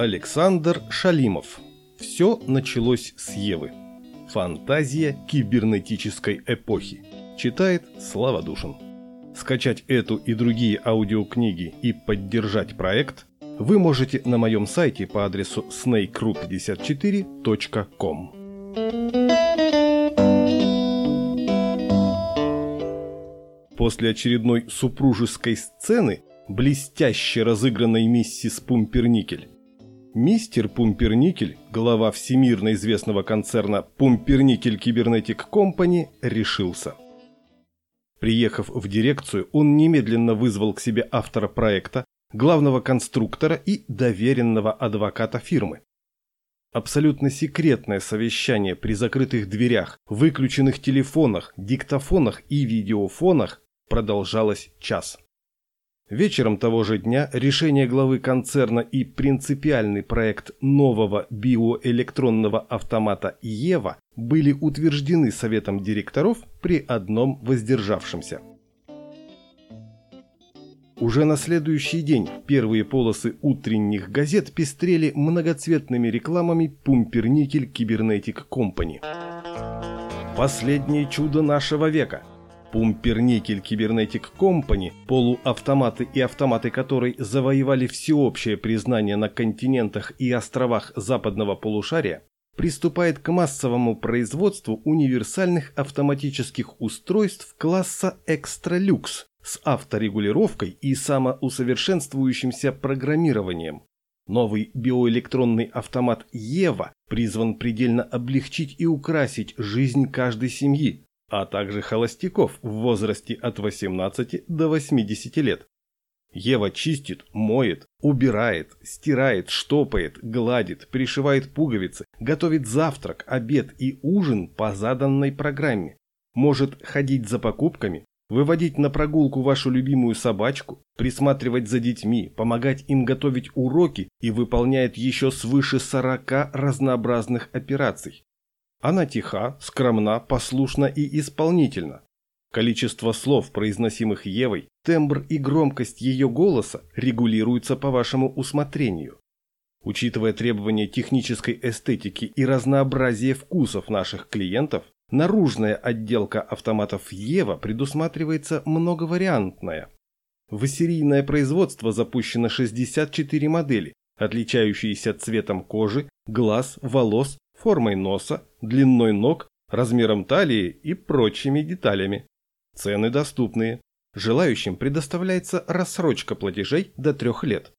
Александр Шалимов. Все началось с Евы. Фантазия кибернетической эпохи. Читает Слава Душин. Скачать эту и другие аудиокниги и поддержать проект вы можете на моем сайте по адресу snakegroup54.com. После очередной супружеской сцены, блестяще разыгранной миссис Пумперникель, Мистер Пумперникель, глава всемирно известного концерна Пумперникель Кибернетик Компани, решился. Приехав в дирекцию, он немедленно вызвал к себе автора проекта, главного конструктора и доверенного адвоката фирмы. Абсолютно секретное совещание при закрытых дверях, выключенных телефонах, диктофонах и видеофонах продолжалось час. Вечером того же дня решение главы концерна и принципиальный проект нового биоэлектронного автомата «Ева» были утверждены Советом директоров при одном воздержавшемся. Уже на следующий день первые полосы утренних газет пестрели многоцветными рекламами «Пумперникель Кибернетик Компани». Последнее чудо нашего века – Пумперникель Кибернетик Компани, полуавтоматы и автоматы которой завоевали всеобщее признание на континентах и островах западного полушария, приступает к массовому производству универсальных автоматических устройств класса Экстралюкс с авторегулировкой и самоусовершенствующимся программированием. Новый биоэлектронный автомат Ева призван предельно облегчить и украсить жизнь каждой семьи, а также холостяков в возрасте от 18 до 80 лет. Ева чистит, моет, убирает, стирает, штопает, гладит, пришивает пуговицы, готовит завтрак, обед и ужин по заданной программе. Может ходить за покупками, выводить на прогулку вашу любимую собачку, присматривать за детьми, помогать им готовить уроки и выполняет еще свыше 40 разнообразных операций. Она тиха, скромна, послушна и исполнительна. Количество слов, произносимых Евой, тембр и громкость ее голоса регулируются по вашему усмотрению. Учитывая требования технической эстетики и разнообразие вкусов наших клиентов, наружная отделка автоматов Ева предусматривается многовариантная. В серийное производство запущено 64 модели, отличающиеся цветом кожи, глаз, волос, формой носа, длиной ног, размером талии и прочими деталями. Цены доступные. Желающим предоставляется рассрочка платежей до трех лет.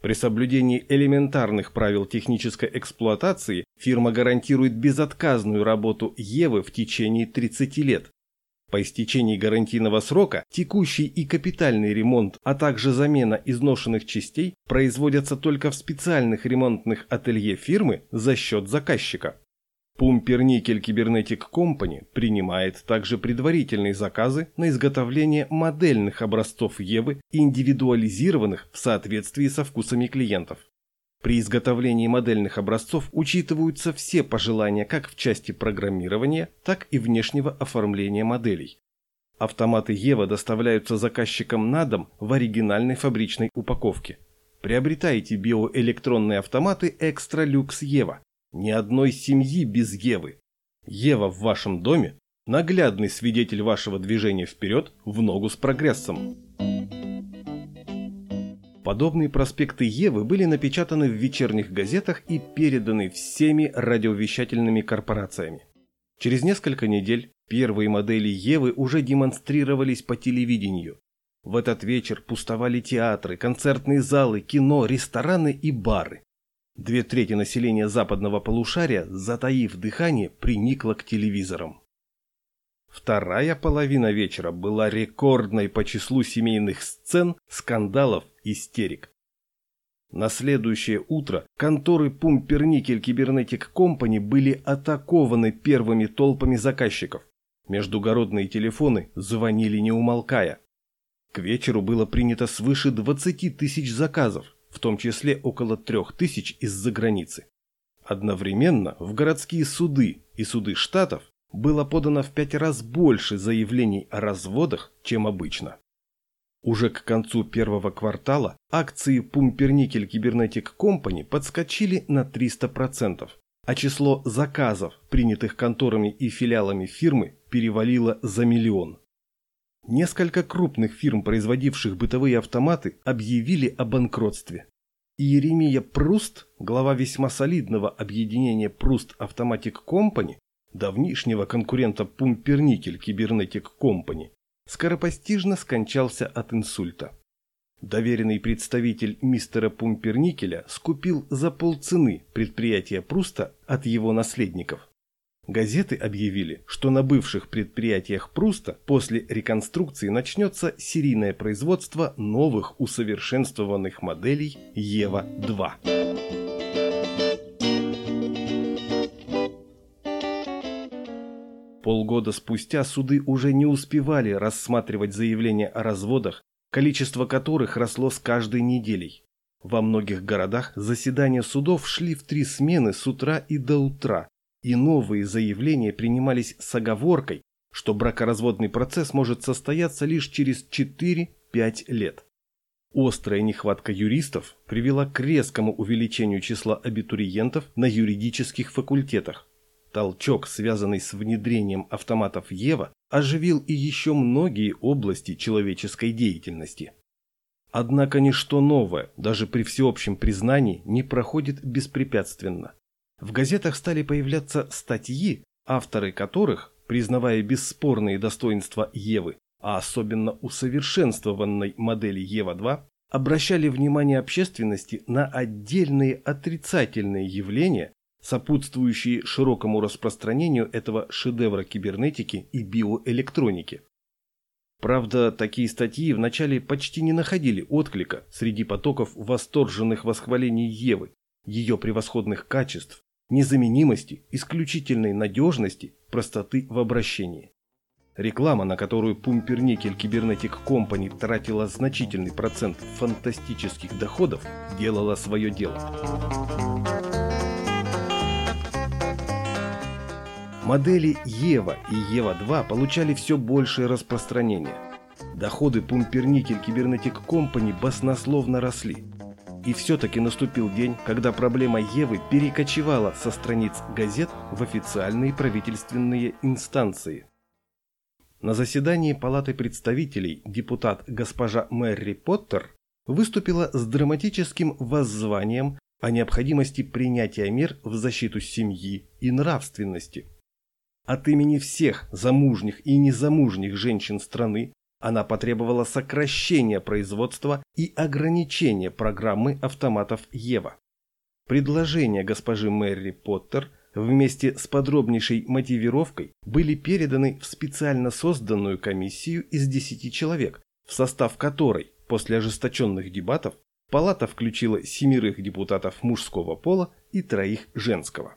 При соблюдении элементарных правил технической эксплуатации фирма гарантирует безотказную работу Евы в течение 30 лет. По истечении гарантийного срока текущий и капитальный ремонт, а также замена изношенных частей производятся только в специальных ремонтных ателье фирмы за счет заказчика. Пумперникель Кибернетик Компани принимает также предварительные заказы на изготовление модельных образцов Евы, индивидуализированных в соответствии со вкусами клиентов. При изготовлении модельных образцов учитываются все пожелания как в части программирования, так и внешнего оформления моделей. Автоматы Ева доставляются заказчикам на дом в оригинальной фабричной упаковке. Приобретайте биоэлектронные автоматы Extra Lux Ева. Ни одной семьи без Евы. Ева в вашем доме – наглядный свидетель вашего движения вперед в ногу с прогрессом. Подобные проспекты Евы были напечатаны в вечерних газетах и переданы всеми радиовещательными корпорациями. Через несколько недель первые модели Евы уже демонстрировались по телевидению. В этот вечер пустовали театры, концертные залы, кино, рестораны и бары. Две трети населения западного полушария, затаив дыхание, приникло к телевизорам. Вторая половина вечера была рекордной по числу семейных сцен, скандалов, истерик. На следующее утро конторы Пумперникель Кибернетик Компани были атакованы первыми толпами заказчиков. Междугородные телефоны звонили не умолкая. К вечеру было принято свыше 20 тысяч заказов, в том числе около 3 тысяч из-за границы. Одновременно в городские суды и суды штатов было подано в пять раз больше заявлений о разводах, чем обычно. Уже к концу первого квартала акции Pumpernickel Cybernetic Company подскочили на 300%, а число заказов, принятых конторами и филиалами фирмы, перевалило за миллион. Несколько крупных фирм, производивших бытовые автоматы, объявили о банкротстве. Иеремия Пруст, глава весьма солидного объединения Пруст Автоматик Компани, давнишнего конкурента Pumpernickel Cybernetic Company, скоропостижно скончался от инсульта. Доверенный представитель мистера Пумперникеля скупил за полцены предприятие Пруста от его наследников. Газеты объявили, что на бывших предприятиях Пруста после реконструкции начнется серийное производство новых усовершенствованных моделей Ева-2. Полгода спустя суды уже не успевали рассматривать заявления о разводах, количество которых росло с каждой неделей. Во многих городах заседания судов шли в три смены с утра и до утра, и новые заявления принимались с оговоркой, что бракоразводный процесс может состояться лишь через 4-5 лет. Острая нехватка юристов привела к резкому увеличению числа абитуриентов на юридических факультетах. Толчок, связанный с внедрением автоматов Ева, оживил и еще многие области человеческой деятельности. Однако ничто новое, даже при всеобщем признании, не проходит беспрепятственно. В газетах стали появляться статьи, авторы которых, признавая бесспорные достоинства Евы, а особенно усовершенствованной модели Ева-2, обращали внимание общественности на отдельные отрицательные явления, сопутствующие широкому распространению этого шедевра кибернетики и биоэлектроники. Правда, такие статьи вначале почти не находили отклика среди потоков восторженных восхвалений Евы, ее превосходных качеств, незаменимости, исключительной надежности, простоты в обращении. Реклама, на которую Пумперникель Кибернетик Компани тратила значительный процент фантастических доходов, делала свое дело. Модели Ева и Ева-2 получали все большее распространение. Доходы Пумперникель Кибернетик Компани баснословно росли. И все-таки наступил день, когда проблема Евы перекочевала со страниц газет в официальные правительственные инстанции. На заседании Палаты представителей депутат госпожа Мэри Поттер выступила с драматическим воззванием о необходимости принятия мер в защиту семьи и нравственности. От имени всех замужних и незамужних женщин страны она потребовала сокращения производства и ограничения программы автоматов Ева. Предложения госпожи Мэри Поттер вместе с подробнейшей мотивировкой были переданы в специально созданную комиссию из 10 человек, в состав которой, после ожесточенных дебатов, палата включила семерых депутатов мужского пола и троих женского.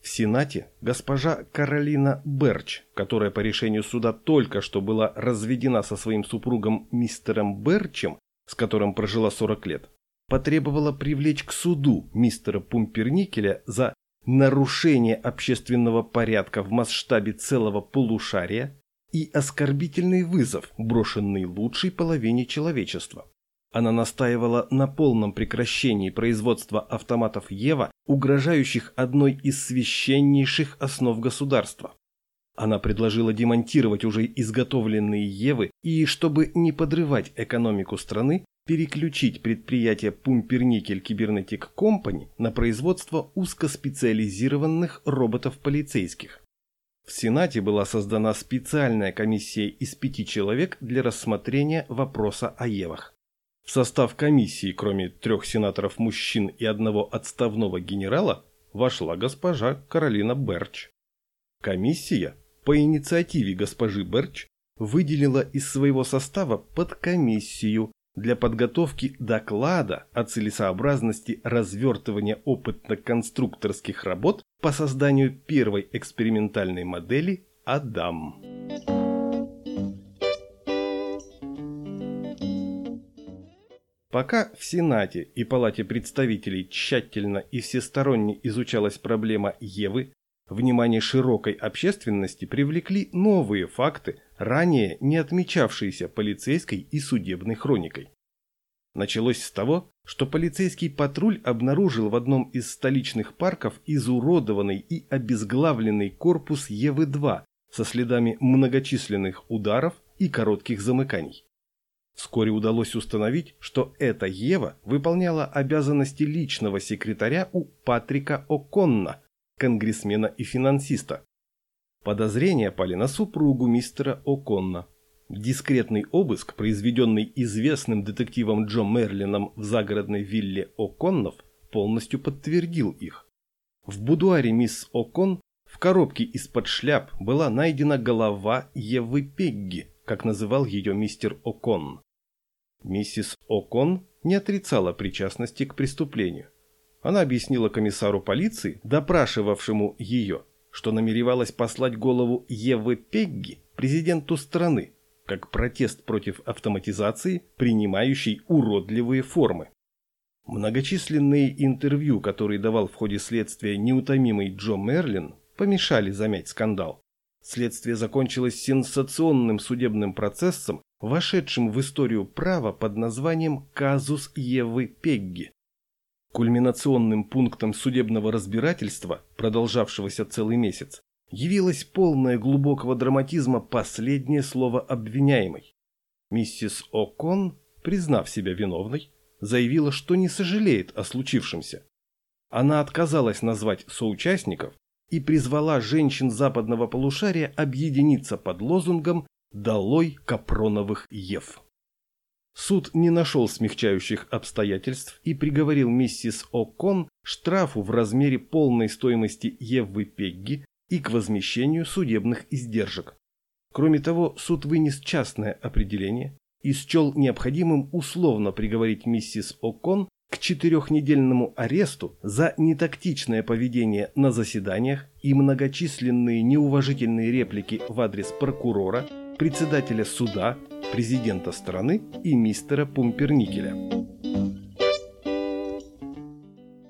В Сенате госпожа Каролина Берч, которая по решению суда только что была разведена со своим супругом мистером Берчем, с которым прожила 40 лет, потребовала привлечь к суду мистера Пумперникеля за нарушение общественного порядка в масштабе целого полушария и оскорбительный вызов, брошенный лучшей половине человечества. Она настаивала на полном прекращении производства автоматов Ева, угрожающих одной из священнейших основ государства. Она предложила демонтировать уже изготовленные Евы и, чтобы не подрывать экономику страны, переключить предприятие Pumpernickel Cybernetic Company на производство узкоспециализированных роботов-полицейских. В Сенате была создана специальная комиссия из пяти человек для рассмотрения вопроса о Евах. В состав комиссии, кроме трех сенаторов-мужчин и одного отставного генерала, вошла госпожа Каролина Берч. Комиссия, по инициативе госпожи Берч, выделила из своего состава подкомиссию для подготовки доклада о целесообразности развертывания опытно-конструкторских работ по созданию первой экспериментальной модели «Адам». Пока в Сенате и Палате представителей тщательно и всесторонне изучалась проблема Евы, внимание широкой общественности привлекли новые факты, ранее не отмечавшиеся полицейской и судебной хроникой. Началось с того, что полицейский патруль обнаружил в одном из столичных парков изуродованный и обезглавленный корпус Евы-2 со следами многочисленных ударов и коротких замыканий. Вскоре удалось установить, что эта Ева выполняла обязанности личного секретаря у Патрика О'Конна, конгрессмена и финансиста. Подозрения пали на супругу мистера О'Конна. Дискретный обыск, произведенный известным детективом Джо Мерлином в загородной вилле О'Коннов, полностью подтвердил их. В будуаре мисс О'Кон в коробке из-под шляп была найдена голова Евы Пегги, как называл ее мистер О'Конн. Миссис О'Кон не отрицала причастности к преступлению. Она объяснила комиссару полиции, допрашивавшему ее, что намеревалась послать голову Евы Пегги президенту страны, как протест против автоматизации, принимающей уродливые формы. Многочисленные интервью, которые давал в ходе следствия неутомимый Джо Мерлин, помешали замять скандал. Следствие закончилось сенсационным судебным процессом, вошедшим в историю права под названием «Казус Евы Пегги». Кульминационным пунктом судебного разбирательства, продолжавшегося целый месяц, явилось полное глубокого драматизма последнее слово обвиняемой. Миссис О'Кон, признав себя виновной, заявила, что не сожалеет о случившемся. Она отказалась назвать соучастников и призвала женщин западного полушария объединиться под лозунгом «Долой Капроновых Ев». Суд не нашел смягчающих обстоятельств и приговорил миссис О'Кон штрафу в размере полной стоимости Евы Пегги и к возмещению судебных издержек. Кроме того, суд вынес частное определение и счел необходимым условно приговорить миссис О'Кон к четырехнедельному аресту за нетактичное поведение на заседаниях и многочисленные неуважительные реплики в адрес прокурора, председателя суда, президента страны и мистера Пумперникеля.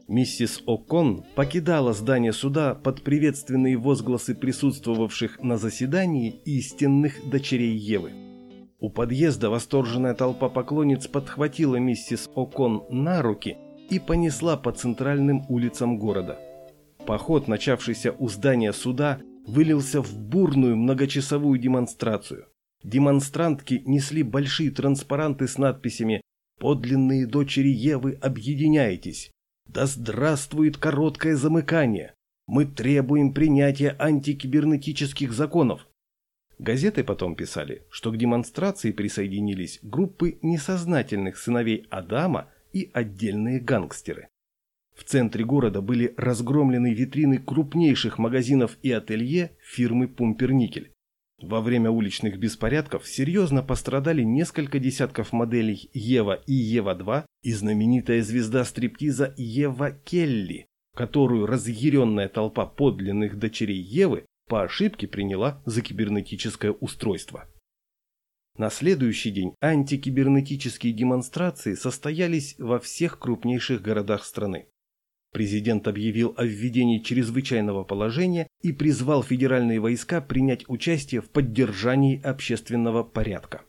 Миссис О'Кон покидала здание суда под приветственные возгласы присутствовавших на заседании истинных дочерей Евы. У подъезда восторженная толпа поклонниц подхватила миссис О'Кон на руки и понесла по центральным улицам города. Поход, начавшийся у здания суда, вылился в бурную многочасовую демонстрацию. Демонстрантки несли большие транспаранты с надписями «Подлинные дочери Евы, объединяйтесь! Да здравствует короткое замыкание! Мы требуем принятия антикибернетических законов! Газеты потом писали, что к демонстрации присоединились группы несознательных сыновей Адама и отдельные гангстеры. В центре города были разгромлены витрины крупнейших магазинов и ателье фирмы «Пумперникель». Во время уличных беспорядков серьезно пострадали несколько десятков моделей Ева и Ева-2 и знаменитая звезда стриптиза Ева Келли, которую разъяренная толпа подлинных дочерей Евы по ошибке приняла за кибернетическое устройство. На следующий день антикибернетические демонстрации состоялись во всех крупнейших городах страны. Президент объявил о введении чрезвычайного положения и призвал федеральные войска принять участие в поддержании общественного порядка.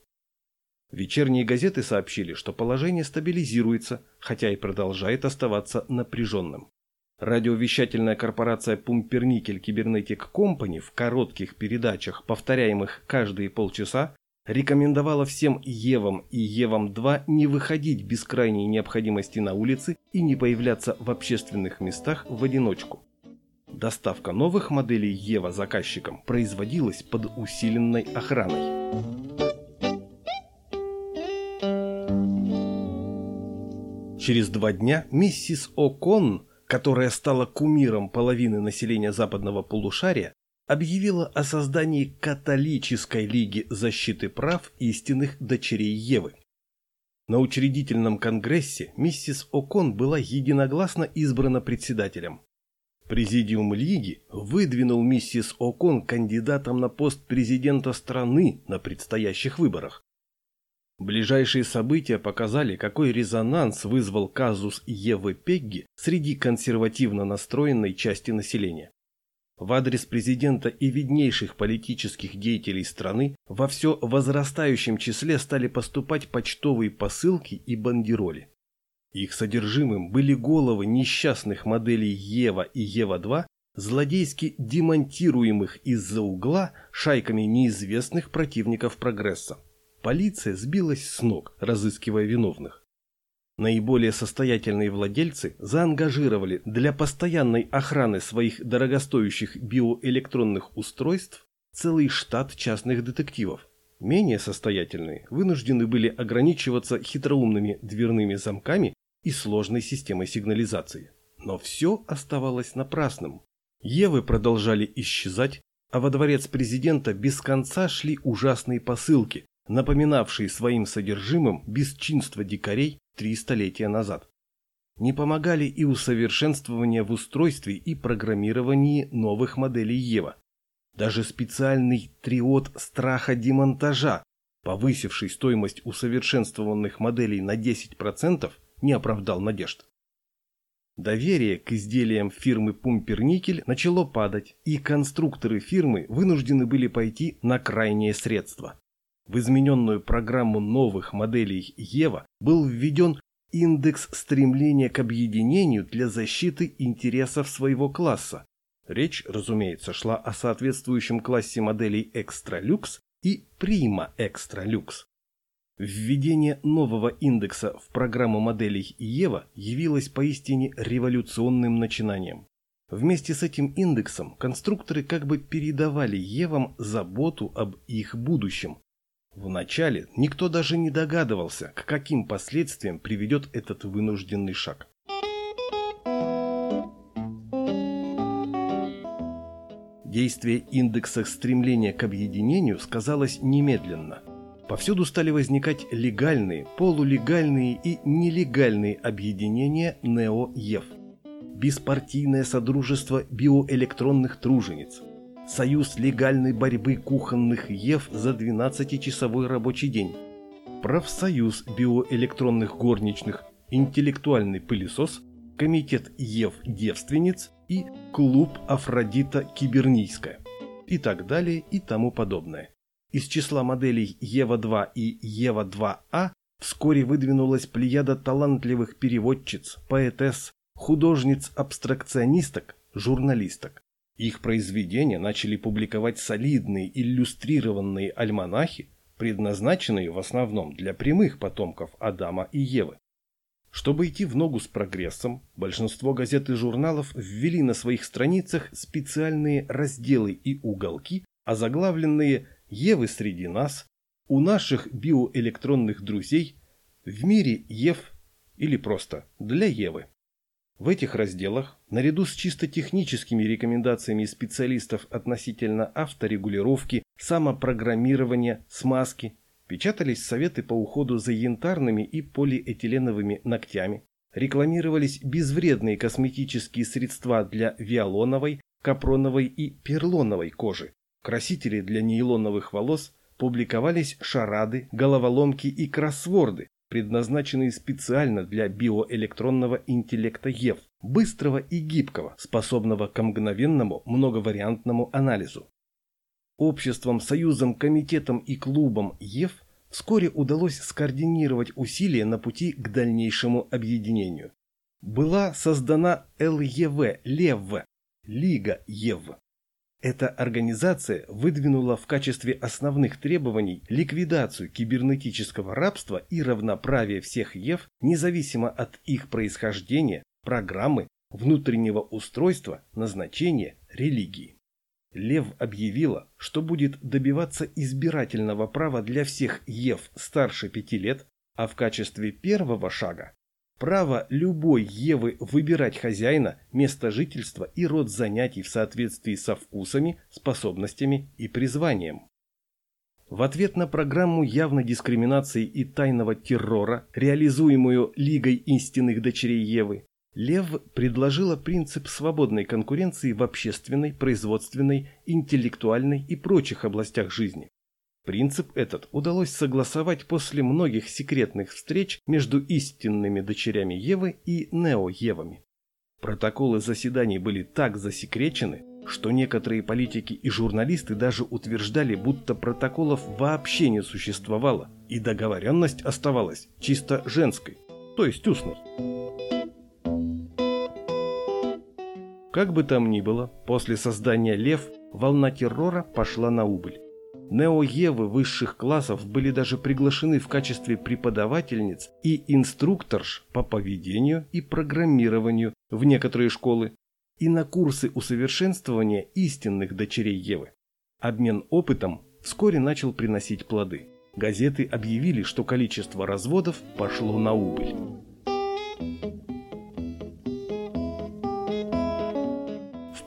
Вечерние газеты сообщили, что положение стабилизируется, хотя и продолжает оставаться напряженным. Радиовещательная корпорация Pumpernickel Cybernetic Company в коротких передачах, повторяемых каждые полчаса, рекомендовала всем Евам и Евам-2 не выходить без крайней необходимости на улицы и не появляться в общественных местах в одиночку. Доставка новых моделей Ева заказчикам производилась под усиленной охраной. Через два дня миссис О'Конн которая стала кумиром половины населения западного полушария, объявила о создании католической лиги защиты прав истинных дочерей Евы. На учредительном конгрессе миссис О'Кон была единогласно избрана председателем. Президиум лиги выдвинул миссис О'Кон кандидатом на пост президента страны на предстоящих выборах. Ближайшие события показали, какой резонанс вызвал казус Евы Пегги среди консервативно настроенной части населения. В адрес президента и виднейших политических деятелей страны во все возрастающем числе стали поступать почтовые посылки и бандероли. Их содержимым были головы несчастных моделей Ева и Ева-2, злодейски демонтируемых из-за угла шайками неизвестных противников прогресса. Полиция сбилась с ног, разыскивая виновных. Наиболее состоятельные владельцы заангажировали для постоянной охраны своих дорогостоящих биоэлектронных устройств целый штат частных детективов. Менее состоятельные вынуждены были ограничиваться хитроумными дверными замками и сложной системой сигнализации. Но все оставалось напрасным. Евы продолжали исчезать, а во дворец президента без конца шли ужасные посылки, напоминавшие своим содержимым бесчинство дикарей три столетия назад. Не помогали и усовершенствования в устройстве и программировании новых моделей Ева. Даже специальный триод страха демонтажа, повысивший стоимость усовершенствованных моделей на 10%, не оправдал надежд. Доверие к изделиям фирмы Пумперникель начало падать, и конструкторы фирмы вынуждены были пойти на крайние средства. В измененную программу новых моделей Ева был введен индекс стремления к объединению для защиты интересов своего класса. Речь, разумеется, шла о соответствующем классе моделей Extra Lux и Prima Extra Lux. Введение нового индекса в программу моделей Ева явилось поистине революционным начинанием. Вместе с этим индексом конструкторы как бы передавали Евам заботу об их будущем, Вначале никто даже не догадывался, к каким последствиям приведет этот вынужденный шаг. Действие индекса стремления к объединению сказалось немедленно. Повсюду стали возникать легальные, полулегальные и нелегальные объединения НЕО-ЕВ. Беспартийное содружество биоэлектронных тружениц, Союз легальной борьбы кухонных ЕВ за 12-часовой рабочий день. Профсоюз биоэлектронных горничных, интеллектуальный пылесос, комитет ЕВ девственниц и клуб Афродита Кибернийская. И так далее и тому подобное. Из числа моделей Ева-2 и Ева-2А вскоре выдвинулась плеяда талантливых переводчиц, поэтесс, художниц-абстракционисток, журналисток. Их произведения начали публиковать солидные иллюстрированные альманахи, предназначенные в основном для прямых потомков Адама и Евы. Чтобы идти в ногу с прогрессом, большинство газет и журналов ввели на своих страницах специальные разделы и уголки, озаглавленные «Евы среди нас», «У наших биоэлектронных друзей», «В мире Ев» или просто «Для Евы». В этих разделах, наряду с чисто техническими рекомендациями специалистов относительно авторегулировки, самопрограммирования, смазки, печатались советы по уходу за янтарными и полиэтиленовыми ногтями, рекламировались безвредные косметические средства для виолоновой, капроновой и перлоновой кожи, красители для нейлоновых волос, публиковались шарады, головоломки и кроссворды, предназначенные специально для биоэлектронного интеллекта ЕВ, быстрого и гибкого, способного к мгновенному многовариантному анализу. Обществом, союзом, комитетом и клубом ЕВ вскоре удалось скоординировать усилия на пути к дальнейшему объединению. Была создана ЛЕВ, ЛЕВ, Лига ЕВ, эта организация выдвинула в качестве основных требований ликвидацию кибернетического рабства и равноправие всех ЕВ, независимо от их происхождения, программы, внутреннего устройства, назначения, религии. Лев объявила, что будет добиваться избирательного права для всех ЕВ старше пяти лет, а в качестве первого шага Право любой Евы выбирать хозяина, место жительства и род занятий в соответствии со вкусами, способностями и призванием. В ответ на программу явной дискриминации и тайного террора, реализуемую Лигой истинных дочерей Евы, Лев предложила принцип свободной конкуренции в общественной, производственной, интеллектуальной и прочих областях жизни. Принцип этот удалось согласовать после многих секретных встреч между истинными дочерями Евы и нео-Евами. Протоколы заседаний были так засекречены, что некоторые политики и журналисты даже утверждали, будто протоколов вообще не существовало, и договоренность оставалась чисто женской, то есть устной. Как бы там ни было, после создания «Лев» волна террора пошла на убыль. Неоевы высших классов были даже приглашены в качестве преподавательниц и инструкторш по поведению и программированию в некоторые школы и на курсы усовершенствования истинных дочерей Евы. Обмен опытом вскоре начал приносить плоды. Газеты объявили, что количество разводов пошло на убыль.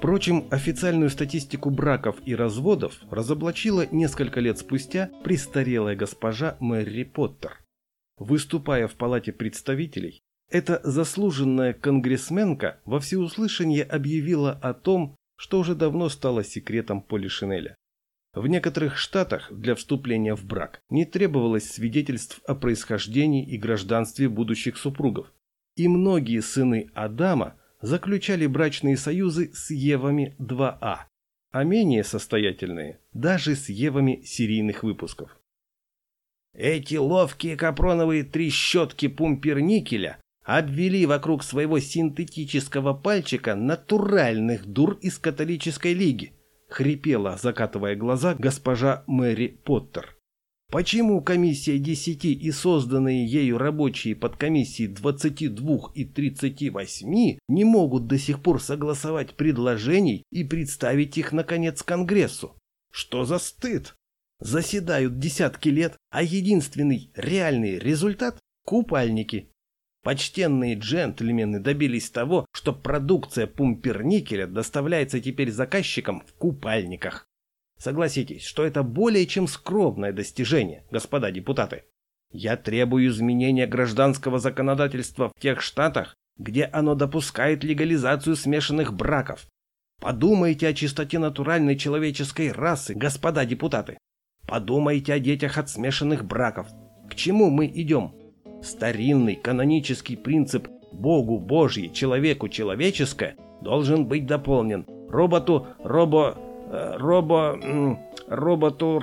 Впрочем, официальную статистику браков и разводов разоблачила несколько лет спустя престарелая госпожа Мэри Поттер. Выступая в Палате представителей, эта заслуженная конгрессменка во всеуслышание объявила о том, что уже давно стало секретом Полишинеля. В некоторых штатах для вступления в брак не требовалось свидетельств о происхождении и гражданстве будущих супругов, и многие сыны Адама заключали брачные союзы с Евами 2А, а менее состоятельные даже с Евами серийных выпусков. Эти ловкие капроновые трещотки пумперникеля обвели вокруг своего синтетического пальчика натуральных дур из католической лиги, хрипела, закатывая глаза госпожа Мэри Поттер. Почему комиссия 10 и созданные ею рабочие подкомиссии 22 и 38 не могут до сих пор согласовать предложений и представить их, наконец, Конгрессу? Что за стыд? Заседают десятки лет, а единственный реальный результат – купальники. Почтенные джентльмены добились того, что продукция пумперникеля доставляется теперь заказчикам в купальниках. Согласитесь, что это более чем скромное достижение, господа депутаты. Я требую изменения гражданского законодательства в тех штатах, где оно допускает легализацию смешанных браков. Подумайте о чистоте натуральной человеческой расы, господа депутаты. Подумайте о детях от смешанных браков. К чему мы идем? Старинный канонический принцип «Богу Божье, человеку человеческое» должен быть дополнен. Роботу робо робо... роботу...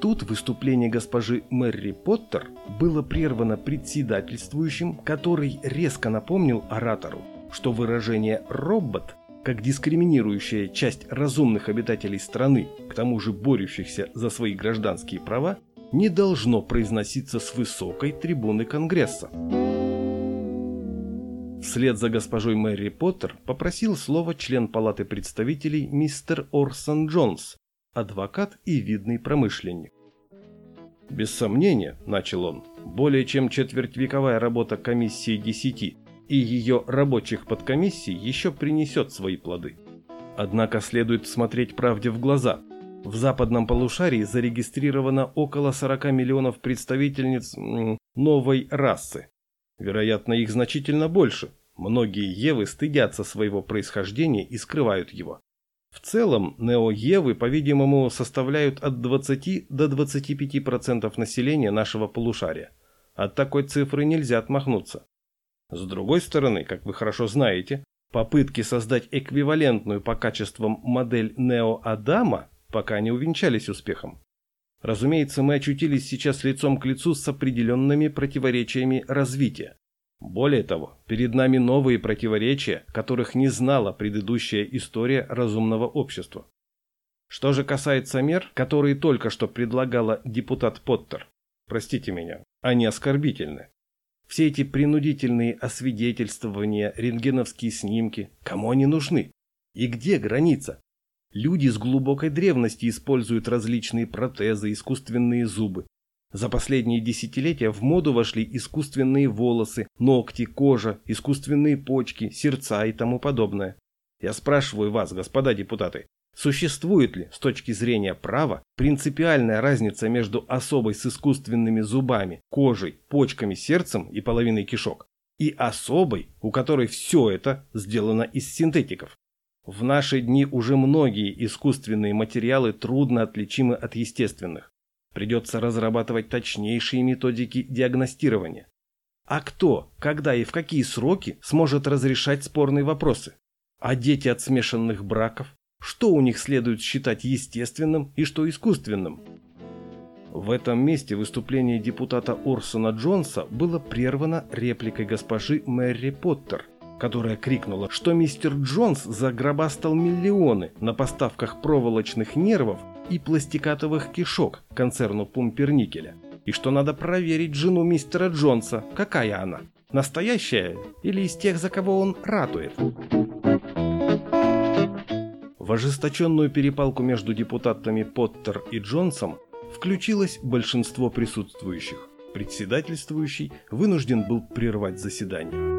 Тут выступление госпожи Мэри Поттер было прервано председательствующим, который резко напомнил оратору, что выражение «робот» как дискриминирующая часть разумных обитателей страны, к тому же борющихся за свои гражданские права, не должно произноситься с высокой трибуны Конгресса. Вслед за госпожой Мэри Поттер попросил слово член Палаты представителей мистер Орсон Джонс, адвокат и видный промышленник. «Без сомнения», – начал он, – «более чем четвертьвековая работа комиссии десяти и ее рабочих подкомиссий еще принесет свои плоды. Однако следует смотреть правде в глаза. В западном полушарии зарегистрировано около 40 миллионов представительниц новой расы, Вероятно, их значительно больше. Многие Евы стыдятся своего происхождения и скрывают его. В целом, нео-Евы, по-видимому, составляют от 20 до 25% населения нашего полушария. От такой цифры нельзя отмахнуться. С другой стороны, как вы хорошо знаете, попытки создать эквивалентную по качествам модель Нео-Адама пока не увенчались успехом. Разумеется, мы очутились сейчас лицом к лицу с определенными противоречиями развития. Более того, перед нами новые противоречия, которых не знала предыдущая история разумного общества. Что же касается мер, которые только что предлагала депутат Поттер, простите меня, они оскорбительны. Все эти принудительные освидетельствования, рентгеновские снимки, кому они нужны? И где граница? Люди с глубокой древности используют различные протезы, искусственные зубы. За последние десятилетия в моду вошли искусственные волосы, ногти, кожа, искусственные почки, сердца и тому подобное. Я спрашиваю вас, господа депутаты, существует ли с точки зрения права принципиальная разница между особой с искусственными зубами, кожей, почками, сердцем и половиной кишок и особой, у которой все это сделано из синтетиков? В наши дни уже многие искусственные материалы трудно отличимы от естественных. Придется разрабатывать точнейшие методики диагностирования. А кто, когда и в какие сроки сможет разрешать спорные вопросы? А дети от смешанных браков? Что у них следует считать естественным и что искусственным? В этом месте выступление депутата Орсона Джонса было прервано репликой госпожи Мэри Поттер, которая крикнула, что мистер Джонс загробастал миллионы на поставках проволочных нервов и пластикатовых кишок концерну Пумперникеля, и что надо проверить жену мистера Джонса, какая она, настоящая или из тех, за кого он ратует. В ожесточенную перепалку между депутатами Поттер и Джонсом включилось большинство присутствующих. Председательствующий вынужден был прервать заседание.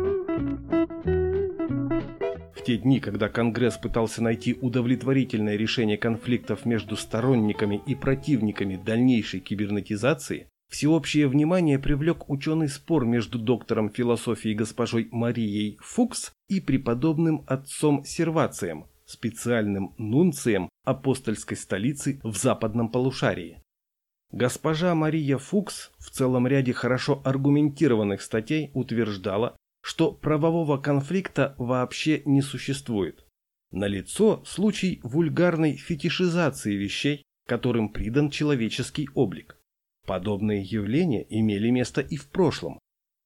Те дни, когда Конгресс пытался найти удовлетворительное решение конфликтов между сторонниками и противниками дальнейшей кибернетизации, всеобщее внимание привлек ученый спор между доктором философии госпожой Марией Фукс и преподобным отцом Сервацием, специальным нунцием апостольской столицы в западном полушарии. Госпожа Мария Фукс в целом ряде хорошо аргументированных статей утверждала, что правового конфликта вообще не существует. Налицо случай вульгарной фетишизации вещей, которым придан человеческий облик. Подобные явления имели место и в прошлом.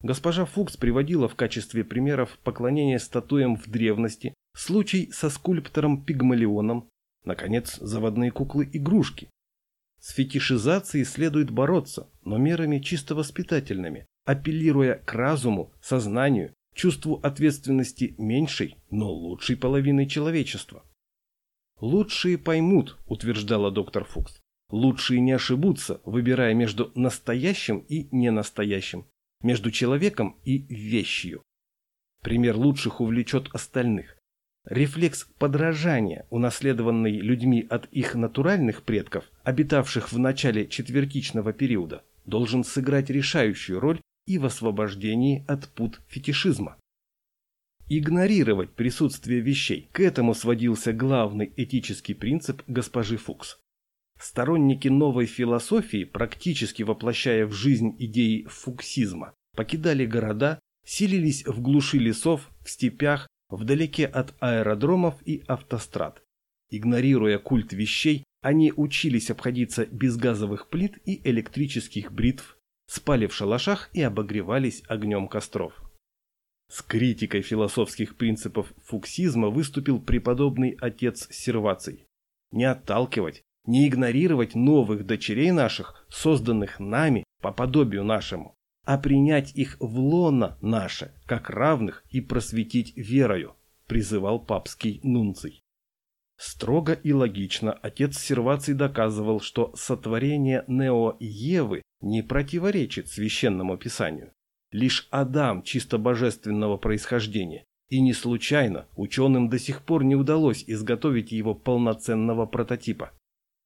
Госпожа Фукс приводила в качестве примеров поклонения статуям в древности, случай со скульптором Пигмалионом, наконец, заводные куклы-игрушки, с фетишизацией следует бороться, но мерами чисто воспитательными, апеллируя к разуму, сознанию, чувству ответственности меньшей, но лучшей половины человечества. «Лучшие поймут», – утверждала доктор Фукс. «Лучшие не ошибутся, выбирая между настоящим и ненастоящим, между человеком и вещью. Пример лучших увлечет остальных. Рефлекс подражания, унаследованный людьми от их натуральных предков, обитавших в начале четвертичного периода, должен сыграть решающую роль и в освобождении от пут фетишизма. Игнорировать присутствие вещей – к этому сводился главный этический принцип госпожи Фукс. Сторонники новой философии, практически воплощая в жизнь идеи фуксизма, покидали города, селились в глуши лесов, в степях, вдалеке от аэродромов и автострад. Игнорируя культ вещей, они учились обходиться без газовых плит и электрических бритв, спали в шалашах и обогревались огнем костров. С критикой философских принципов фуксизма выступил преподобный отец Серваций. Не отталкивать, не игнорировать новых дочерей наших, созданных нами по подобию нашему, а принять их в лоно наше, как равных, и просветить верою, призывал папский нунций. Строго и логично отец Серваций доказывал, что сотворение Нео-Евы не противоречит священному писанию. Лишь Адам чисто божественного происхождения, и не случайно ученым до сих пор не удалось изготовить его полноценного прототипа.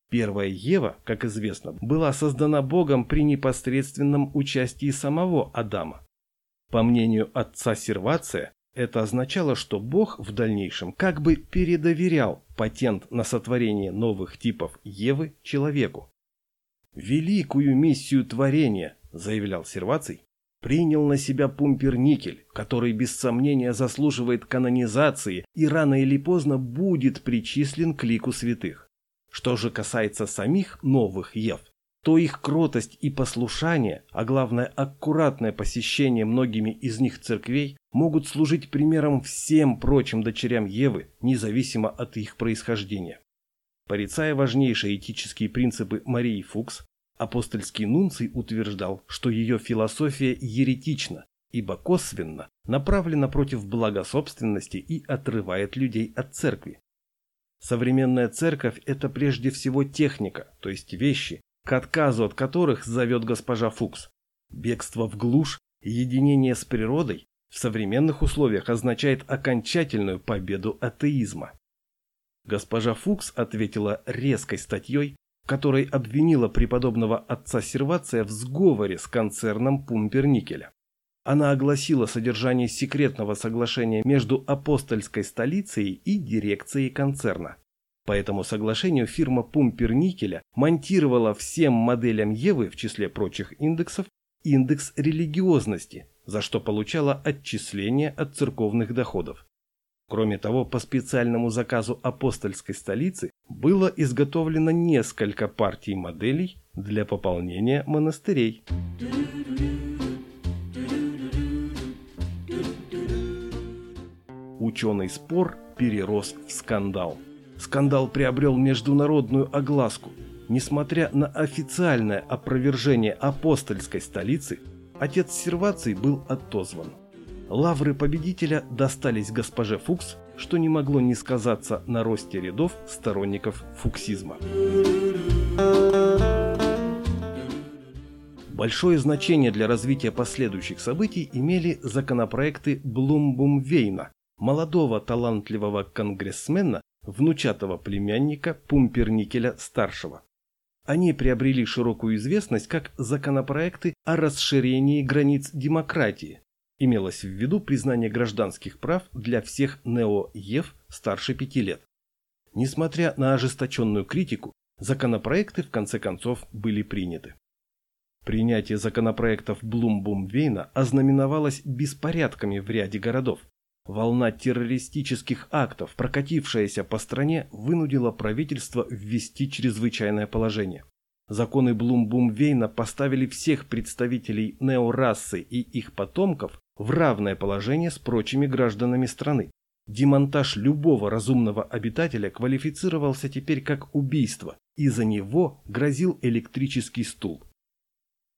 Первая Ева, как известно, была создана Богом при непосредственном участии самого Адама. По мнению отца Сервация, это означало, что Бог в дальнейшем как бы передоверял патент на сотворение новых типов Евы человеку. «Великую миссию творения», – заявлял Серваций, – принял на себя Пумперникель, который без сомнения заслуживает канонизации и рано или поздно будет причислен к лику святых. Что же касается самих новых Ев, то их кротость и послушание, а главное аккуратное посещение многими из них церквей, могут служить примером всем прочим дочерям Евы, независимо от их происхождения. Порицая важнейшие этические принципы Марии Фукс, апостольский нунций утверждал, что ее философия еретична, ибо косвенно направлена против благособственности и отрывает людей от церкви. Современная церковь – это прежде всего техника, то есть вещи, к отказу от которых зовет госпожа Фукс. Бегство в глушь единение с природой в современных условиях означает окончательную победу атеизма. Госпожа Фукс ответила резкой статьей, в которой обвинила преподобного отца Сервация в сговоре с концерном Пумперникеля. Она огласила содержание секретного соглашения между апостольской столицей и дирекцией концерна. По этому соглашению фирма Пумперникеля монтировала всем моделям Евы, в числе прочих индексов, индекс религиозности, за что получала отчисления от церковных доходов. Кроме того, по специальному заказу апостольской столицы было изготовлено несколько партий моделей для пополнения монастырей. Ученый спор перерос в скандал. Скандал приобрел международную огласку. Несмотря на официальное опровержение апостольской столицы, отец Серваций был отозван. Лавры победителя достались госпоже Фукс, что не могло не сказаться на росте рядов сторонников фуксизма. Большое значение для развития последующих событий имели законопроекты Блумбум-Вейна, молодого талантливого конгрессмена, внучатого племянника Пумперникеля-старшего. Они приобрели широкую известность как законопроекты о расширении границ демократии, Имелось в виду признание гражданских прав для всех нео-ев старше пяти лет. Несмотря на ожесточенную критику, законопроекты в конце концов были приняты. Принятие законопроектов Блум-Бум-Вейна ознаменовалось беспорядками в ряде городов. Волна террористических актов, прокатившаяся по стране, вынудила правительство ввести чрезвычайное положение. Законы Блум-Бум-Вейна поставили всех представителей неорасы и их потомков в равное положение с прочими гражданами страны. Демонтаж любого разумного обитателя квалифицировался теперь как убийство, и за него грозил электрический стул.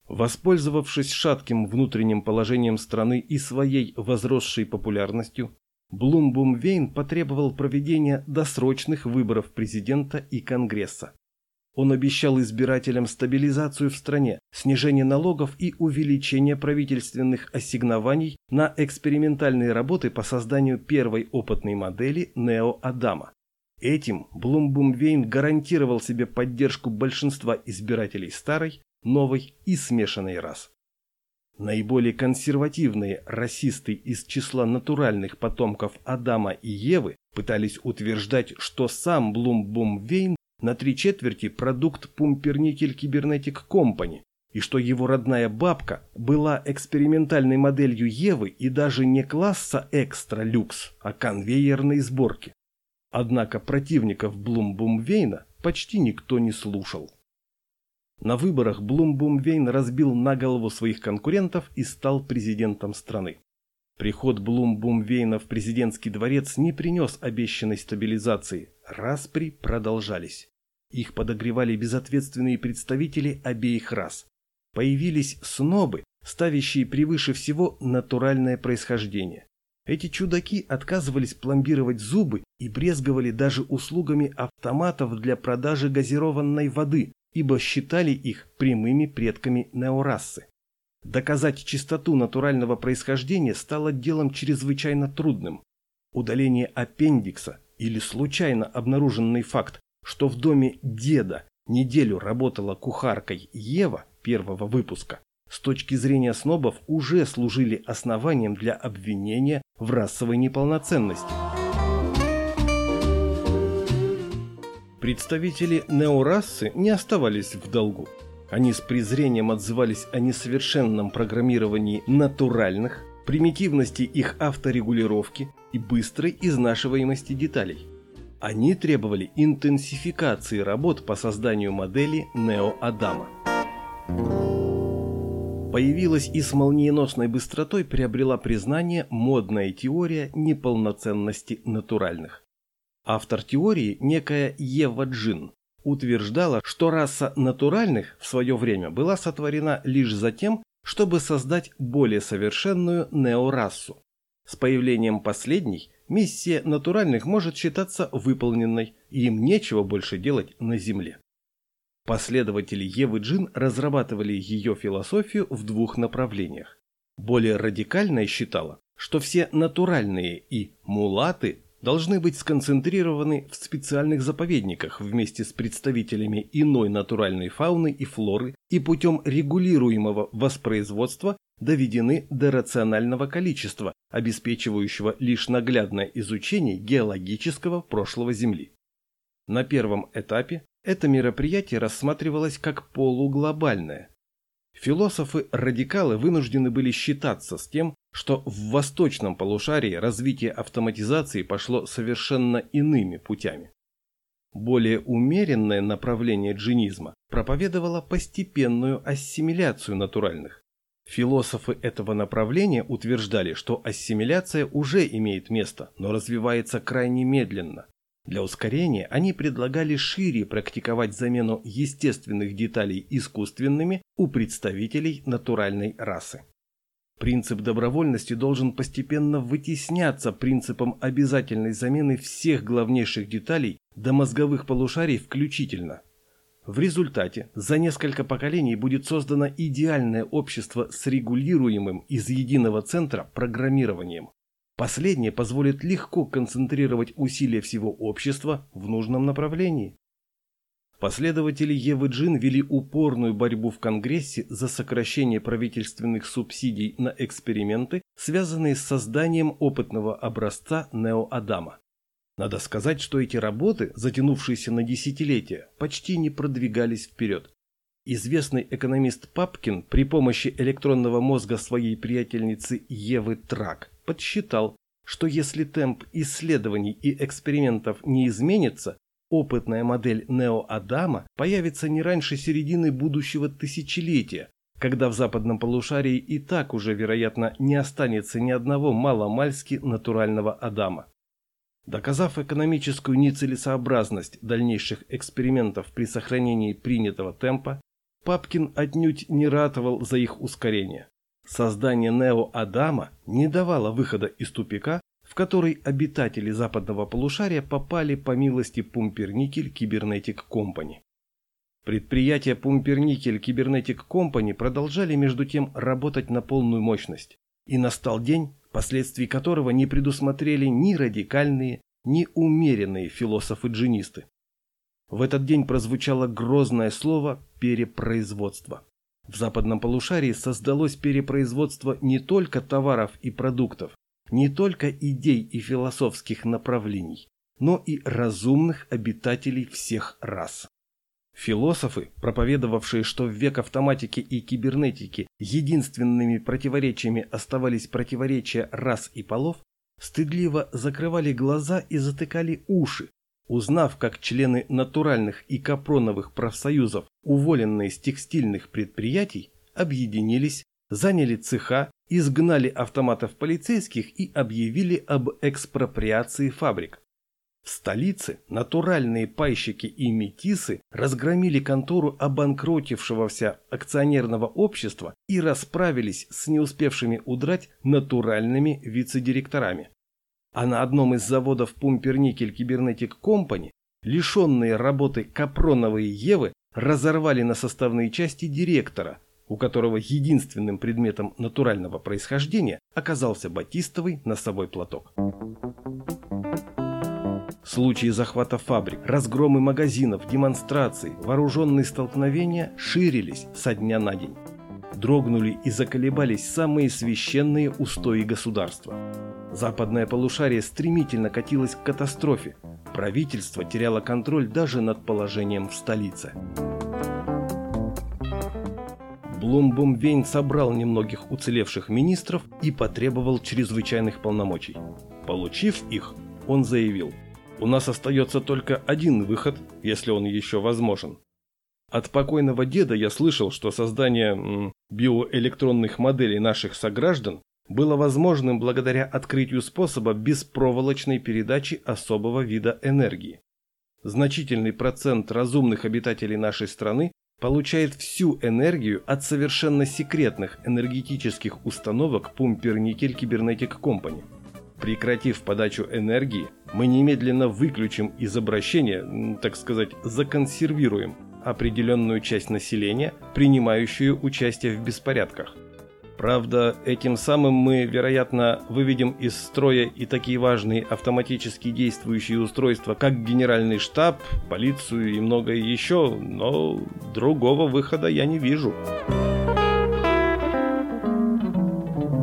Воспользовавшись шатким внутренним положением страны и своей возросшей популярностью, Блум-Бум-Вейн потребовал проведения досрочных выборов президента и Конгресса. Он обещал избирателям стабилизацию в стране, снижение налогов и увеличение правительственных ассигнований на экспериментальные работы по созданию первой опытной модели Нео-Адама. Этим Блумбумвейн гарантировал себе поддержку большинства избирателей старой, новой и смешанной рас. Наиболее консервативные расисты из числа натуральных потомков Адама и Евы пытались утверждать, что сам Блумбумвейн на три четверти продукт Пумперникель Кибернетик Компани, и что его родная бабка была экспериментальной моделью Евы и даже не класса экстра люкс, а конвейерной сборки. Однако противников Блум-Бум-Вейна почти никто не слушал. На выборах Блум-Бум-Вейн разбил наголову своих конкурентов и стал президентом страны. Приход Блум-Бум-Вейна в президентский дворец не принес обещанной стабилизации, распри продолжались. Их подогревали безответственные представители обеих рас. Появились снобы, ставящие превыше всего натуральное происхождение. Эти чудаки отказывались пломбировать зубы и брезговали даже услугами автоматов для продажи газированной воды, ибо считали их прямыми предками неорасы. Доказать чистоту натурального происхождения стало делом чрезвычайно трудным. Удаление аппендикса или случайно обнаруженный факт, что в доме деда неделю работала кухаркой Ева первого выпуска, с точки зрения снобов уже служили основанием для обвинения в расовой неполноценности. Представители неорасы не оставались в долгу. Они с презрением отзывались о несовершенном программировании натуральных, примитивности их авторегулировки и быстрой изнашиваемости деталей. Они требовали интенсификации работ по созданию модели Нео-Адама. Появилась и с молниеносной быстротой приобрела признание модная теория неполноценности натуральных. Автор теории, некая Ева Джин, утверждала, что раса натуральных в свое время была сотворена лишь за тем, чтобы создать более совершенную неорасу. С появлением последней миссия натуральных может считаться выполненной, и им нечего больше делать на Земле. Последователи Евы Джин разрабатывали ее философию в двух направлениях. Более радикальная считала, что все натуральные и мулаты должны быть сконцентрированы в специальных заповедниках вместе с представителями иной натуральной фауны и флоры и путем регулируемого воспроизводства доведены до рационального количества, обеспечивающего лишь наглядное изучение геологического прошлого Земли. На первом этапе это мероприятие рассматривалось как полуглобальное. Философы-радикалы вынуждены были считаться с тем, что в восточном полушарии развитие автоматизации пошло совершенно иными путями. Более умеренное направление джинизма проповедовало постепенную ассимиляцию натуральных. Философы этого направления утверждали, что ассимиляция уже имеет место, но развивается крайне медленно. Для ускорения они предлагали шире практиковать замену естественных деталей искусственными у представителей натуральной расы. Принцип добровольности должен постепенно вытесняться принципом обязательной замены всех главнейших деталей до мозговых полушарий включительно. В результате за несколько поколений будет создано идеальное общество с регулируемым из единого центра программированием. Последнее позволит легко концентрировать усилия всего общества в нужном направлении. Последователи Евы Джин вели упорную борьбу в Конгрессе за сокращение правительственных субсидий на эксперименты, связанные с созданием опытного образца Нео-Адама. Надо сказать, что эти работы, затянувшиеся на десятилетия, почти не продвигались вперед. Известный экономист Папкин при помощи электронного мозга своей приятельницы Евы Трак подсчитал, что если темп исследований и экспериментов не изменится, Опытная модель Нео-Адама появится не раньше середины будущего тысячелетия, когда в западном полушарии и так уже, вероятно, не останется ни одного маломальски натурального Адама. Доказав экономическую нецелесообразность дальнейших экспериментов при сохранении принятого темпа, Папкин отнюдь не ратовал за их ускорение. Создание Нео-Адама не давало выхода из тупика, в который обитатели западного полушария попали по милости Пумперникель Кибернетик Компани. Предприятия Пумперникель Кибернетик Компани продолжали между тем работать на полную мощность. И настал день, последствий которого не предусмотрели ни радикальные, ни умеренные философы-джинисты. В этот день прозвучало грозное слово «перепроизводство». В западном полушарии создалось перепроизводство не только товаров и продуктов, не только идей и философских направлений, но и разумных обитателей всех рас. Философы, проповедовавшие, что в век автоматики и кибернетики единственными противоречиями оставались противоречия рас и полов, стыдливо закрывали глаза и затыкали уши, узнав, как члены натуральных и капроновых профсоюзов, уволенные с текстильных предприятий, объединились, заняли цеха изгнали автоматов полицейских и объявили об экспроприации фабрик. В столице натуральные пайщики и метисы разгромили контору обанкротившегося акционерного общества и расправились с не успевшими удрать натуральными вице-директорами. А на одном из заводов Пумперникель Кибернетик Компани лишенные работы капроновые Евы разорвали на составные части директора – у которого единственным предметом натурального происхождения оказался батистовый носовой платок. Случаи захвата фабрик, разгромы магазинов, демонстраций, вооруженные столкновения ширились со дня на день. Дрогнули и заколебались самые священные устои государства. Западное полушарие стремительно катилось к катастрофе. Правительство теряло контроль даже над положением в столице. Блумбумвейн собрал немногих уцелевших министров и потребовал чрезвычайных полномочий. Получив их, он заявил, «У нас остается только один выход, если он еще возможен. От покойного деда я слышал, что создание м, биоэлектронных моделей наших сограждан было возможным благодаря открытию способа беспроволочной передачи особого вида энергии. Значительный процент разумных обитателей нашей страны получает всю энергию от совершенно секретных энергетических установок Пумперникель Кибернетик Компани. Прекратив подачу энергии, мы немедленно выключим из обращения, так сказать, законсервируем определенную часть населения, принимающую участие в беспорядках – Правда, этим самым мы, вероятно, выведем из строя и такие важные автоматически действующие устройства, как генеральный штаб, полицию и многое еще, но другого выхода я не вижу.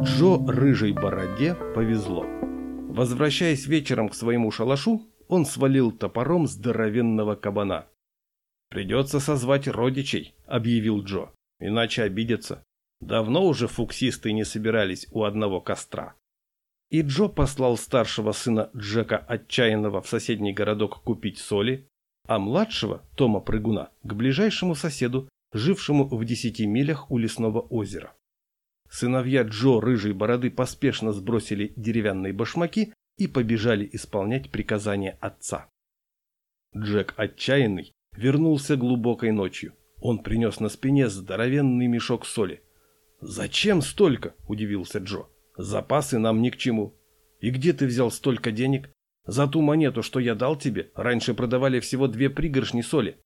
Джо рыжей бороде повезло. Возвращаясь вечером к своему шалашу, он свалил топором здоровенного кабана. «Придется созвать родичей», — объявил Джо, — «иначе обидятся». Давно уже фуксисты не собирались у одного костра. И Джо послал старшего сына Джека Отчаянного в соседний городок купить соли, а младшего, Тома Прыгуна, к ближайшему соседу, жившему в десяти милях у лесного озера. Сыновья Джо Рыжей Бороды поспешно сбросили деревянные башмаки и побежали исполнять приказания отца. Джек Отчаянный вернулся глубокой ночью. Он принес на спине здоровенный мешок соли. «Зачем столько?» – удивился Джо. «Запасы нам ни к чему. И где ты взял столько денег? За ту монету, что я дал тебе, раньше продавали всего две пригоршни соли».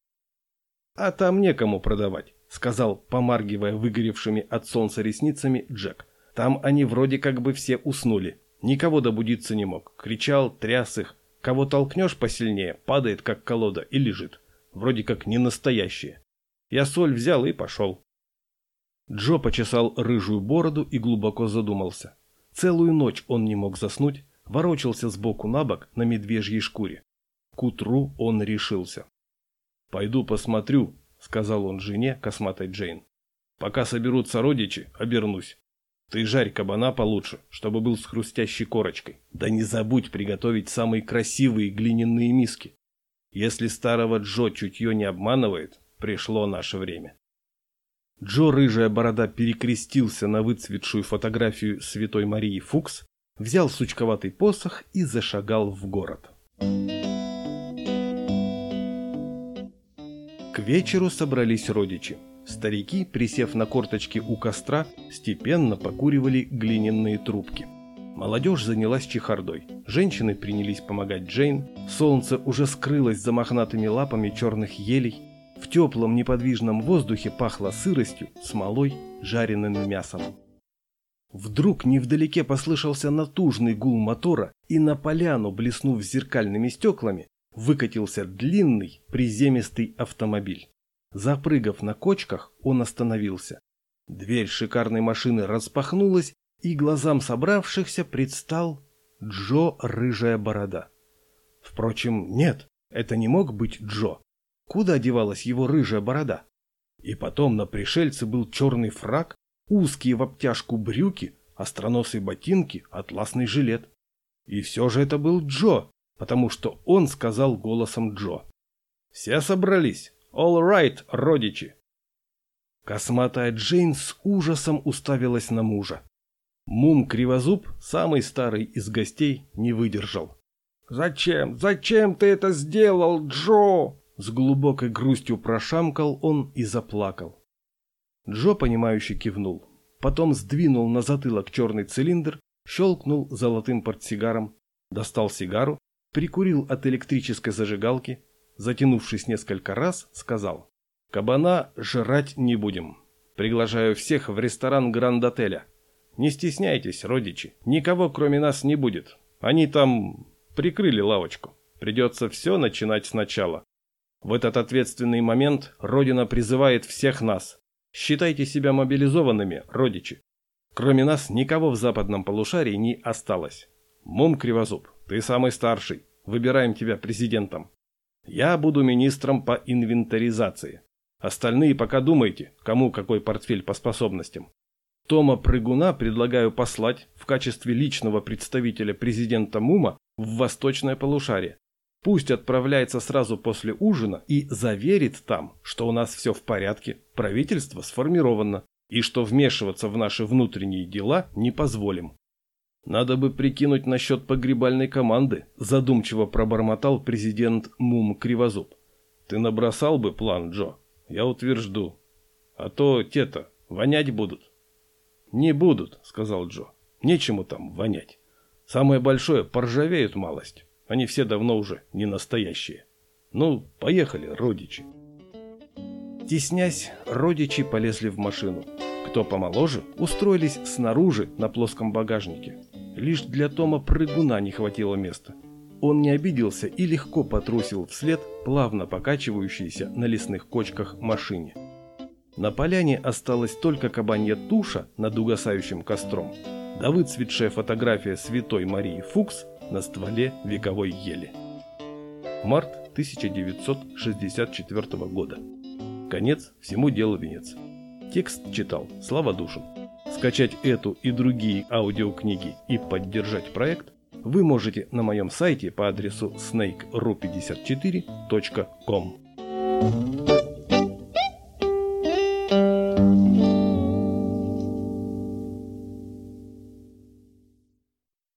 «А там некому продавать», — сказал, помаргивая выгоревшими от солнца ресницами Джек. «Там они вроде как бы все уснули. Никого добудиться не мог. Кричал, тряс их. Кого толкнешь посильнее, падает как колода и лежит. Вроде как не настоящие. Я соль взял и пошел». Джо почесал рыжую бороду и глубоко задумался. Целую ночь он не мог заснуть, ворочался сбоку на бок на медвежьей шкуре. К утру он решился. «Пойду посмотрю», — сказал он жене, косматой Джейн. «Пока соберутся родичи, обернусь. Ты жарь кабана получше, чтобы был с хрустящей корочкой. Да не забудь приготовить самые красивые глиняные миски. Если старого Джо чутье не обманывает, пришло наше время». Джо Рыжая Борода перекрестился на выцветшую фотографию Святой Марии Фукс, взял сучковатый посох и зашагал в город. К вечеру собрались родичи. Старики, присев на корточки у костра, степенно покуривали глиняные трубки. Молодежь занялась чехардой. Женщины принялись помогать Джейн. Солнце уже скрылось за мохнатыми лапами черных елей. В теплом неподвижном воздухе пахло сыростью, смолой, жареным мясом. Вдруг невдалеке послышался натужный гул мотора, и на поляну, блеснув зеркальными стеклами, выкатился длинный приземистый автомобиль. Запрыгав на кочках, он остановился. Дверь шикарной машины распахнулась, и глазам собравшихся предстал Джо Рыжая Борода. Впрочем, нет, это не мог быть Джо. Куда девалась его рыжая борода? И потом на пришельце был черный фраг, узкие в обтяжку брюки, остроносые ботинки, атласный жилет. И все же это был Джо, потому что он сказал голосом Джо. «Все собрались? All right, родичи!» Косматая Джейн с ужасом уставилась на мужа. Мум Кривозуб, самый старый из гостей, не выдержал. «Зачем? Зачем ты это сделал, Джо?» С глубокой грустью прошамкал он и заплакал. Джо, понимающе кивнул. Потом сдвинул на затылок черный цилиндр, щелкнул золотым портсигаром, достал сигару прикурил от электрической зажигалки, затянувшись несколько раз, сказал «Кабана жрать не будем. Приглашаю всех в ресторан Гранд-отеля. Не стесняйтесь, родичи, никого кроме нас не будет. Они там прикрыли лавочку. Придется все начинать сначала. В этот ответственный момент Родина призывает всех нас. Считайте себя мобилизованными, родичи. Кроме нас никого в западном полушарии не осталось. Мум Кривозуб, ты самый старший. Выбираем тебя президентом. Я буду министром по инвентаризации. Остальные пока думайте, кому какой портфель по способностям. Тома Прыгуна предлагаю послать в качестве личного представителя президента МУМа в восточное полушарие. Пусть отправляется сразу после ужина и заверит там, что у нас все в порядке, правительство сформировано, и что вмешиваться в наши внутренние дела не позволим. Надо бы прикинуть насчет погребальной команды, задумчиво пробормотал президент Мум Кривозуб. Ты набросал бы план, Джо? Я утвержду. А то те-то вонять будут. Не будут, сказал Джо. Нечему там вонять. Самое большое поржавеют малость. Они все давно уже не настоящие. Ну, поехали, родичи. Теснясь, родичи полезли в машину. Кто помоложе, устроились снаружи на плоском багажнике. Лишь для Тома прыгуна не хватило места. Он не обиделся и легко потрусил вслед плавно покачивающейся на лесных кочках машине. На поляне осталась только кабанья туша над угасающим костром, да выцветшая фотография святой Марии Фукс на стволе вековой ели. Март 1964 года. Конец всему делу венец. Текст читал Слава Душин. Скачать эту и другие аудиокниги и поддержать проект вы можете на моем сайте по адресу snake.ru54.com.